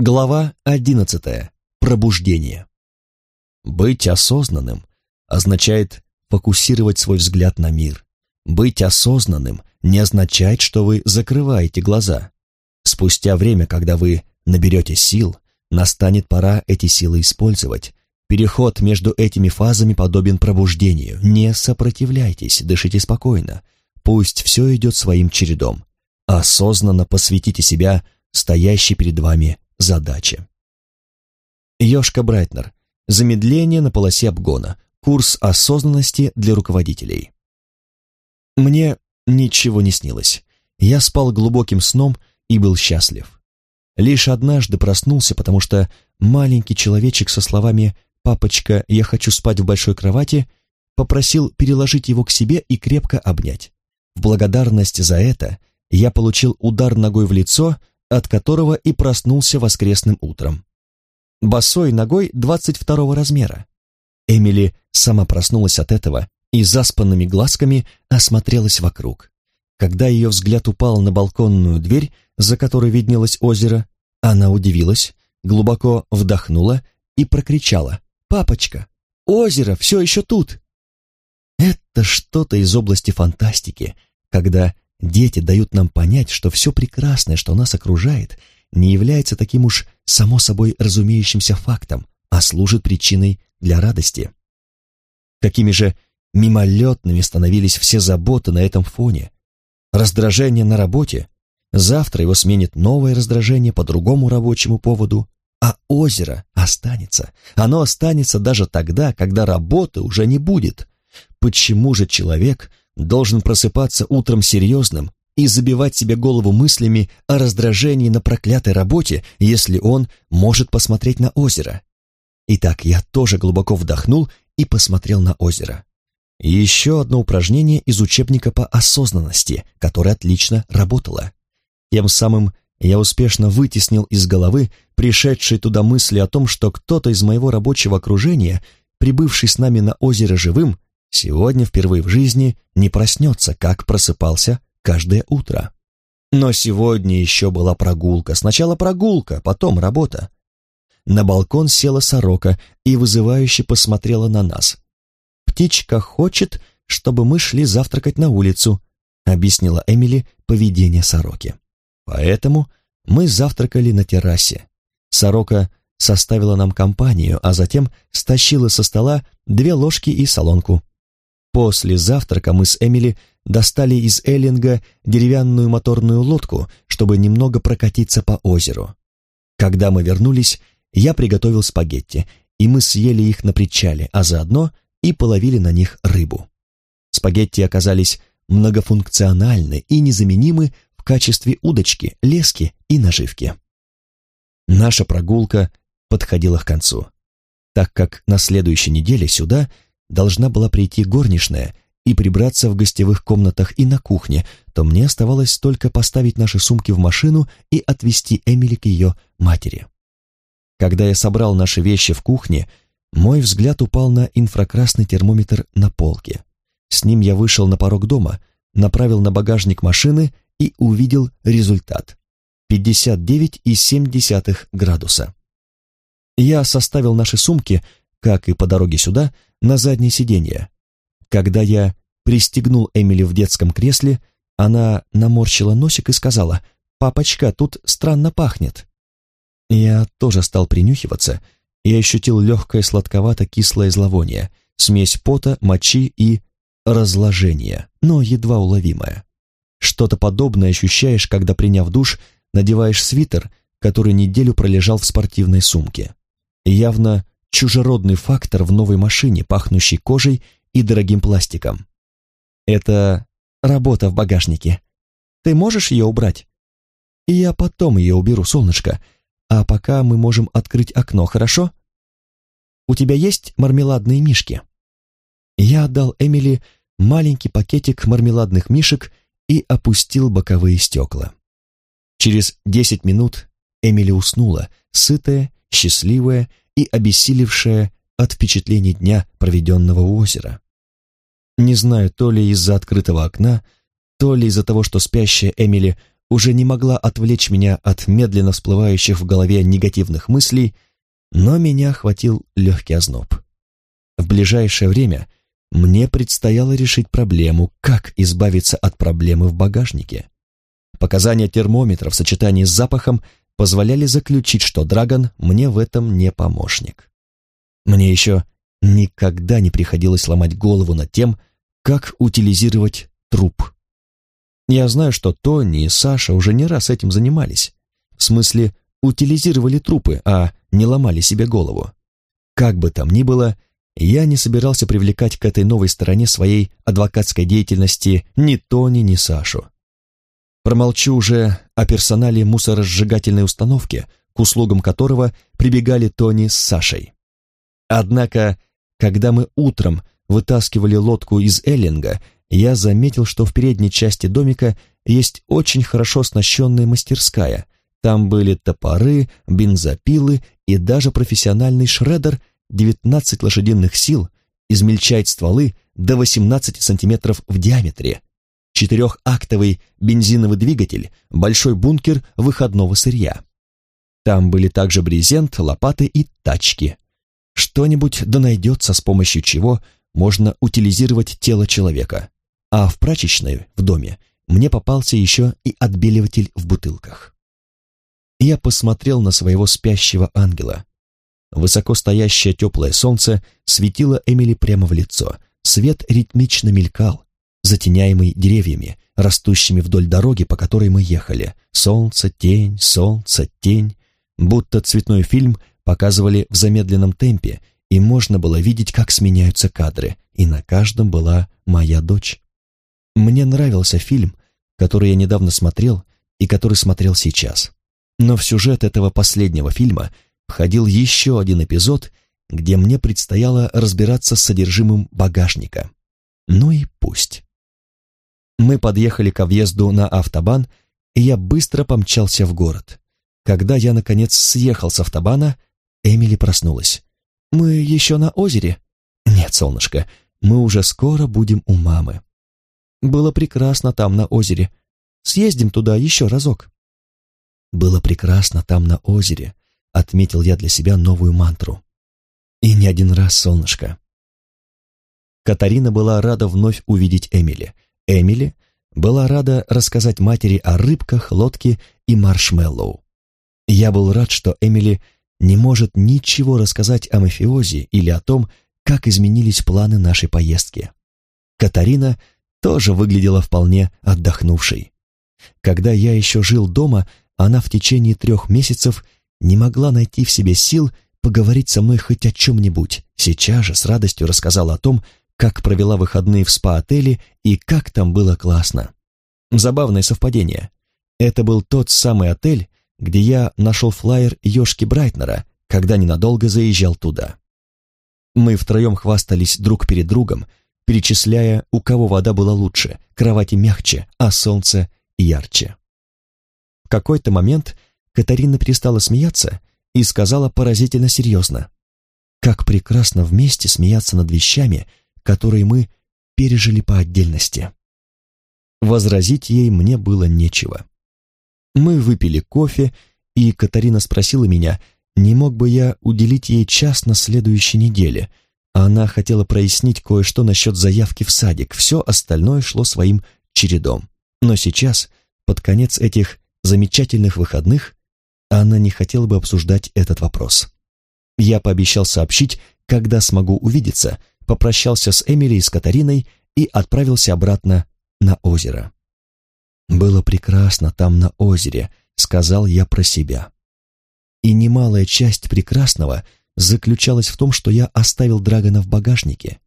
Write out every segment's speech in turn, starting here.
Глава одиннадцатая. Пробуждение. Быть осознанным означает фокусировать свой взгляд на мир. Быть осознанным не означает, что вы закрываете глаза. Спустя время, когда вы наберете сил, настанет пора эти силы использовать. Переход между этими фазами подобен пробуждению. Не сопротивляйтесь, дышите спокойно. Пусть все идет своим чередом. Осознанно посвятите себя стоящей перед вами задаче. Ёшка Брайтнер. Замедление на полосе обгона. Курс осознанности для руководителей. Мне ничего не снилось. Я спал глубоким сном и был счастлив. Лишь однажды проснулся, потому что маленький человечек со словами «Папочка, я хочу спать в большой кровати» попросил переложить его к себе и крепко обнять. В благодарность за это я получил удар ногой в лицо, от которого и проснулся воскресным утром. Босой ногой 22 размера. Эмили сама проснулась от этого и заспанными глазками осмотрелась вокруг. Когда ее взгляд упал на балконную дверь, за которой виднелось озеро, она удивилась, глубоко вдохнула и прокричала «Папочка, озеро все еще тут!» Это что-то из области фантастики, когда дети дают нам понять, что все прекрасное, что нас окружает, не является таким уж само собой разумеющимся фактом, а служит причиной для радости. Какими же мимолетными становились все заботы на этом фоне. Раздражение на работе, завтра его сменит новое раздражение по другому рабочему поводу, а озеро останется. Оно останется даже тогда, когда работы уже не будет. Почему же человек должен просыпаться утром серьезным и забивать себе голову мыслями о раздражении на проклятой работе, если он может посмотреть на озеро? Итак, я тоже глубоко вдохнул и посмотрел на озеро. Еще одно упражнение из учебника по осознанности, которое отлично работало. Тем самым я успешно вытеснил из головы пришедшие туда мысли о том, что кто-то из моего рабочего окружения, прибывший с нами на озеро живым, сегодня впервые в жизни не проснется, как просыпался каждое утро. Но сегодня еще была прогулка. Сначала прогулка, потом работа. На балкон села сорока и вызывающе посмотрела на нас. «Птичка хочет, чтобы мы шли завтракать на улицу», объяснила Эмили поведение сороки. Поэтому мы завтракали на террасе. Сорока составила нам компанию, а затем стащила со стола две ложки и солонку. После завтрака мы с Эмили достали из Эллинга деревянную моторную лодку, чтобы немного прокатиться по озеру. Когда мы вернулись, я приготовил спагетти, и мы съели их на причале, а заодно и половили на них рыбу. Спагетти оказались многофункциональны и незаменимы в качестве удочки, лески и наживки. Наша прогулка подходила к концу, так как на следующей неделе сюда должна была прийти горничная и прибраться в гостевых комнатах и на кухне, то мне оставалось только поставить наши сумки в машину и отвезти Эмили к ее матери. Когда я собрал наши вещи в кухне, мой взгляд упал на инфракрасный термометр на полке. С ним я вышел на порог дома, направил на багажник машины и увидел результат. 59,7 градуса. Я составил наши сумки, как и по дороге сюда, на заднее сиденье. Когда я пристегнул Эмили в детском кресле, она наморщила носик и сказала, «Папочка, тут странно пахнет». Я тоже стал принюхиваться и ощутил легкое сладковато-кислое зловоние, смесь пота, мочи и разложения, но едва уловимое. Что-то подобное ощущаешь, когда, приняв душ, надеваешь свитер, который неделю пролежал в спортивной сумке. Явно чужеродный фактор в новой машине, пахнущей кожей и дорогим пластиком. Это работа в багажнике. Ты можешь ее убрать? И я потом ее уберу, солнышко, а пока мы можем открыть окно, хорошо? У тебя есть мармеладные мишки?» Я отдал Эмили маленький пакетик мармеладных мишек и опустил боковые стекла. Через десять минут Эмили уснула, сытая, счастливая и обессилевшая от впечатлений дня, проведенного у озера. Не знаю, то ли из-за открытого окна, то ли из-за того, что спящая Эмили уже не могла отвлечь меня от медленно всплывающих в голове негативных мыслей, но меня охватил легкий озноб. В ближайшее время мне предстояло решить проблему, как избавиться от проблемы в багажнике. Показания термометра в сочетании с запахом позволяли заключить, что Драгон мне в этом не помощник. Мне еще никогда не приходилось ломать голову над тем, как утилизировать труп. Я знаю, что Тони и Саша уже не раз этим занимались. В смысле, утилизировали трупы, а не ломали себе голову. Как бы там ни было, я не собирался привлекать к этой новой стороне своей адвокатской деятельности ни Тони, ни Сашу. Промолчу уже о персонале мусоросжигательной установки, к услугам которого прибегали Тони с Сашей. Однако, когда мы утром вытаскивали лодку из Эллинга, я заметил, что в передней части домика есть очень хорошо оснащенная мастерская. Там были топоры, бензопилы и даже профессиональный шредер 19 лошадиных сил измельчает стволы до 18 сантиметров в диаметре, четырехактовый бензиновый двигатель, большой бункер выходного сырья. Там были также брезент, лопаты и тачки. Что-нибудь да найдется, с помощью чего можно утилизировать тело человека. А в прачечной, в доме, мне попался еще и отбеливатель в бутылках. Я посмотрел на своего спящего ангела. Высоко стоящее теплое солнце светило Эмили прямо в лицо. Свет ритмично мелькал, затеняемый деревьями, растущими вдоль дороги, по которой мы ехали. Солнце, тень, солнце, тень. Будто цветной фильм показывали в замедленном темпе, и можно было видеть, как сменяются кадры, и на каждом была моя дочь. Мне нравился фильм, который я недавно смотрел и который смотрел сейчас. Но в сюжет этого последнего фильма входил еще один эпизод, где мне предстояло разбираться с содержимым багажника. Ну и пусть. Мы подъехали к въезду на автобан, и я быстро помчался в город. Когда я, наконец, съехал с автобана, Эмили проснулась. «Мы еще на озере?» «Нет, солнышко, мы уже скоро будем у мамы». «Было прекрасно там на озере. Съездим туда еще разок». «Было прекрасно там на озере», — отметил я для себя новую мантру. «И не один раз, солнышко». Катарина была рада вновь увидеть Эмили. Эмили была рада рассказать матери о рыбках, лодке и маршмеллоу. Я был рад, что Эмили не может ничего рассказать о мафиозе или о том, как изменились планы нашей поездки. Катарина тоже выглядела вполне отдохнувшей. Когда я еще жил дома, она в течение трех месяцев не могла найти в себе сил поговорить со мной хоть о чем-нибудь. Сейчас же с радостью рассказала о том, как провела выходные в спа-отеле и как там было классно. Забавное совпадение. Это был тот самый отель, где я нашел флаер Ёшки Брайтнера, когда ненадолго заезжал туда. Мы втроем хвастались друг перед другом, перечисляя, у кого вода была лучше, кровати мягче, а солнце ярче. В какой-то момент Катарина перестала смеяться и сказала поразительно серьезно. «Как прекрасно вместе смеяться над вещами, которые мы пережили по отдельности». Возразить ей мне было нечего. Мы выпили кофе, и Катарина спросила меня, не мог бы я уделить ей час на следующей неделе. Она хотела прояснить кое-что насчет заявки в садик, все остальное шло своим чередом. Но сейчас, под конец этих замечательных выходных, она не хотела бы обсуждать этот вопрос. Я пообещал сообщить, когда смогу увидеться, попрощался с Эмили и с Катариной и отправился обратно на озеро. «Было прекрасно там на озере», — сказал я про себя. И немалая часть прекрасного заключалась в том, что я оставил Драгона в багажнике.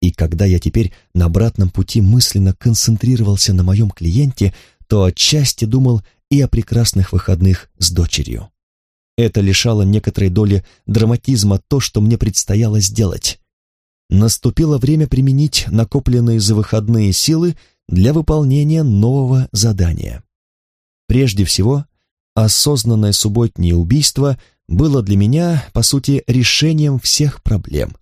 И когда я теперь на обратном пути мысленно концентрировался на моем клиенте, то отчасти думал и о прекрасных выходных с дочерью. Это лишало некоторой доли драматизма то, что мне предстояло сделать. Наступило время применить накопленные за выходные силы для выполнения нового задания. Прежде всего, осознанное субботнее убийство было для меня, по сути, решением всех проблем.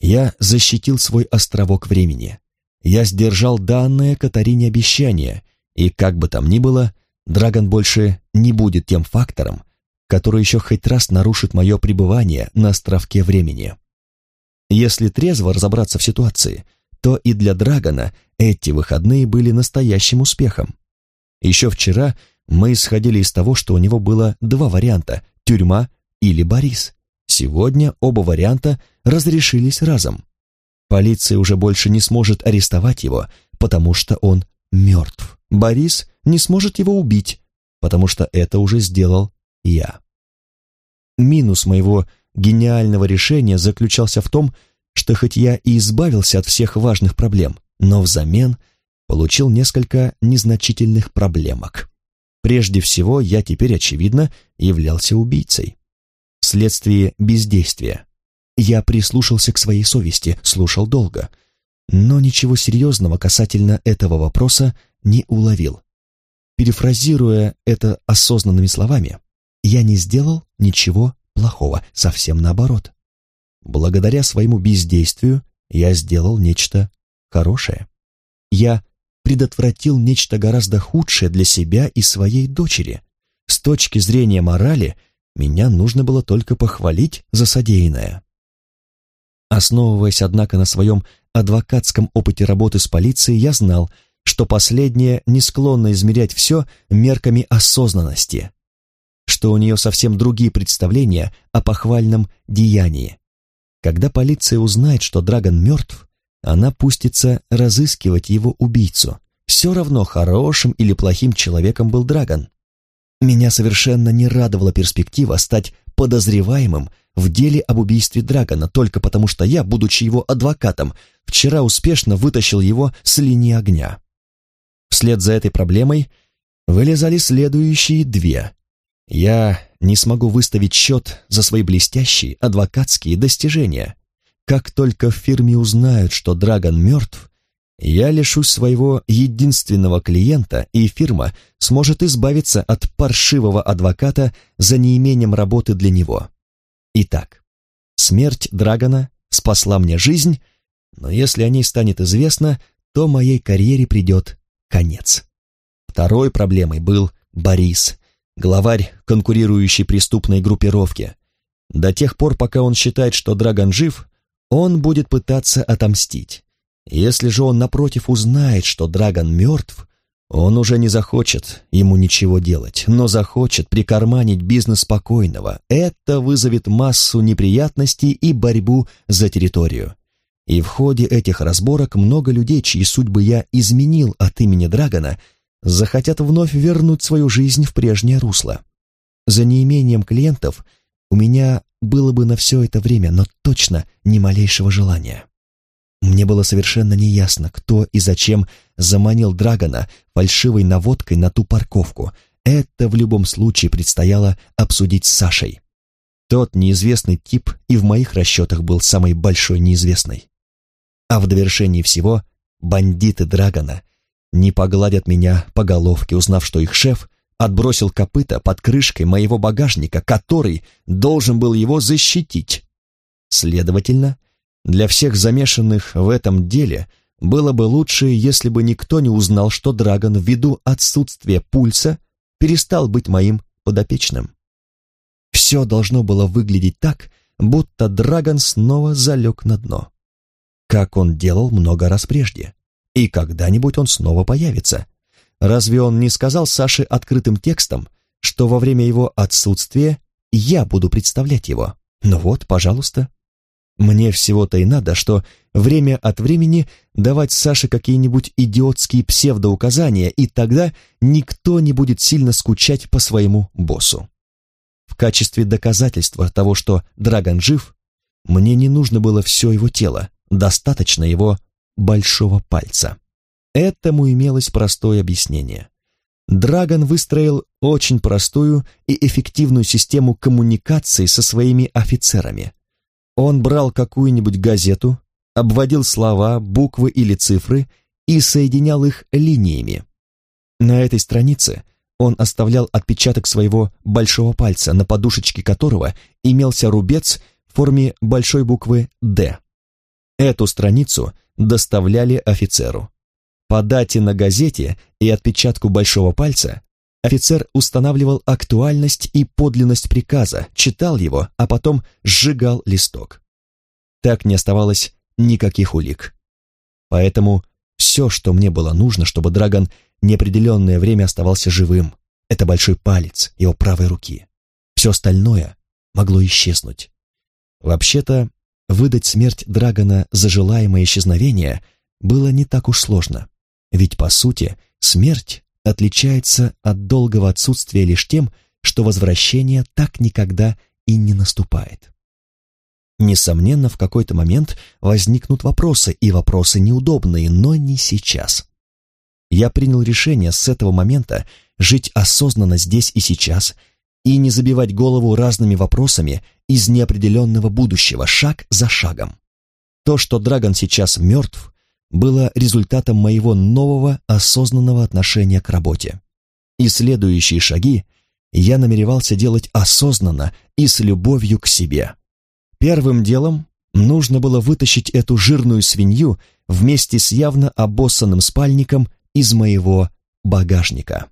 Я защитил свой островок времени. Я сдержал данное Катарине обещание, и, как бы там ни было, Драгон больше не будет тем фактором, который еще хоть раз нарушит мое пребывание на островке времени. Если трезво разобраться в ситуации, то и для Драгона эти выходные были настоящим успехом. Еще вчера мы исходили из того, что у него было два варианта – тюрьма или Борис. Сегодня оба варианта разрешились разом. Полиция уже больше не сможет арестовать его, потому что он мертв. Борис не сможет его убить, потому что это уже сделал я. Минус моего гениального решения заключался в том, что хоть я и избавился от всех важных проблем, но взамен получил несколько незначительных проблемок. Прежде всего, я теперь, очевидно, являлся убийцей. Вследствие бездействия. Я прислушался к своей совести, слушал долго, но ничего серьезного касательно этого вопроса не уловил. Перефразируя это осознанными словами, я не сделал ничего плохого, совсем наоборот. Благодаря своему бездействию я сделал нечто хорошее. Я предотвратил нечто гораздо худшее для себя и своей дочери. С точки зрения морали, меня нужно было только похвалить за содеянное. Основываясь, однако, на своем адвокатском опыте работы с полицией, я знал, что последняя не склонна измерять все мерками осознанности, что у нее совсем другие представления о похвальном деянии. Когда полиция узнает, что Драгон мертв, она пустится разыскивать его убийцу. Все равно, хорошим или плохим человеком был Драгон. Меня совершенно не радовала перспектива стать подозреваемым в деле об убийстве Драгона только потому, что я, будучи его адвокатом, вчера успешно вытащил его с линии огня. Вслед за этой проблемой вылезали следующие две. Я не смогу выставить счет за свои блестящие адвокатские достижения. Как только в фирме узнают, что Драгон мертв, я лишусь своего единственного клиента, и фирма сможет избавиться от паршивого адвоката за неимением работы для него. Итак, смерть Драгона спасла мне жизнь, но если о ней станет известно, то моей карьере придет конец. Второй проблемой был Борис, главарь конкурирующей преступной группировки. До тех пор, пока он считает, что Драгон жив, он будет пытаться отомстить. Если же он, напротив, узнает, что Драгон мертв, он уже не захочет ему ничего делать, но захочет прикарманить бизнес спокойного. Это вызовет массу неприятностей и борьбу за территорию. И в ходе этих разборок много людей, чьи судьбы я изменил от имени Драгона, захотят вновь вернуть свою жизнь в прежнее русло. За неимением клиентов у меня было бы на все это время, но точно ни малейшего желания. Мне было совершенно неясно, кто и зачем заманил Драгона фальшивой наводкой на ту парковку. Это в любом случае предстояло обсудить с Сашей. Тот неизвестный тип и в моих расчетах был самой большой неизвестной. А в довершении всего бандиты Драгона не погладят меня по головке, узнав, что их шеф отбросил копыта под крышкой моего багажника, который должен был его защитить. Следовательно, для всех замешанных в этом деле было бы лучше, если бы никто не узнал, что Драгон ввиду отсутствия пульса перестал быть моим подопечным. Все должно было выглядеть так, будто Драгон снова залег на дно как он делал много раз прежде. И когда-нибудь он снова появится. Разве он не сказал Саше открытым текстом, что во время его отсутствия я буду представлять его? Ну вот, пожалуйста. Мне всего-то и надо, что время от времени давать Саше какие-нибудь идиотские псевдоуказания, и тогда никто не будет сильно скучать по своему боссу. В качестве доказательства того, что Драгон жив, мне не нужно было все его тело, достаточно его большого пальца. Этому имелось простое объяснение. Драгон выстроил очень простую и эффективную систему коммуникации со своими офицерами. Он брал какую-нибудь газету, обводил слова, буквы или цифры и соединял их линиями. На этой странице он оставлял отпечаток своего большого пальца, на подушечке которого имелся рубец в форме большой буквы «Д». Эту страницу доставляли офицеру. По дате на газете и отпечатку большого пальца Офицер устанавливал актуальность и подлинность приказа, читал его, а потом сжигал листок. Так не оставалось никаких улик. Поэтому все, что мне было нужно, чтобы Драгон неопределенное время оставался живым, это большой палец его правой руки. Все остальное могло исчезнуть. Вообще-то, выдать смерть Драгона за желаемое исчезновение было не так уж сложно. Ведь, по сути, смерть отличается от долгого отсутствия лишь тем, что возвращение так никогда и не наступает. Несомненно, в какой-то момент возникнут вопросы, и вопросы неудобные, но не сейчас. Я принял решение с этого момента жить осознанно здесь и сейчас и не забивать голову разными вопросами из неопределенного будущего, шаг за шагом. То, что Драгон сейчас мертв, было результатом моего нового осознанного отношения к работе. И следующие шаги я намеревался делать осознанно и с любовью к себе. Первым делом нужно было вытащить эту жирную свинью вместе с явно обоссанным спальником из моего багажника.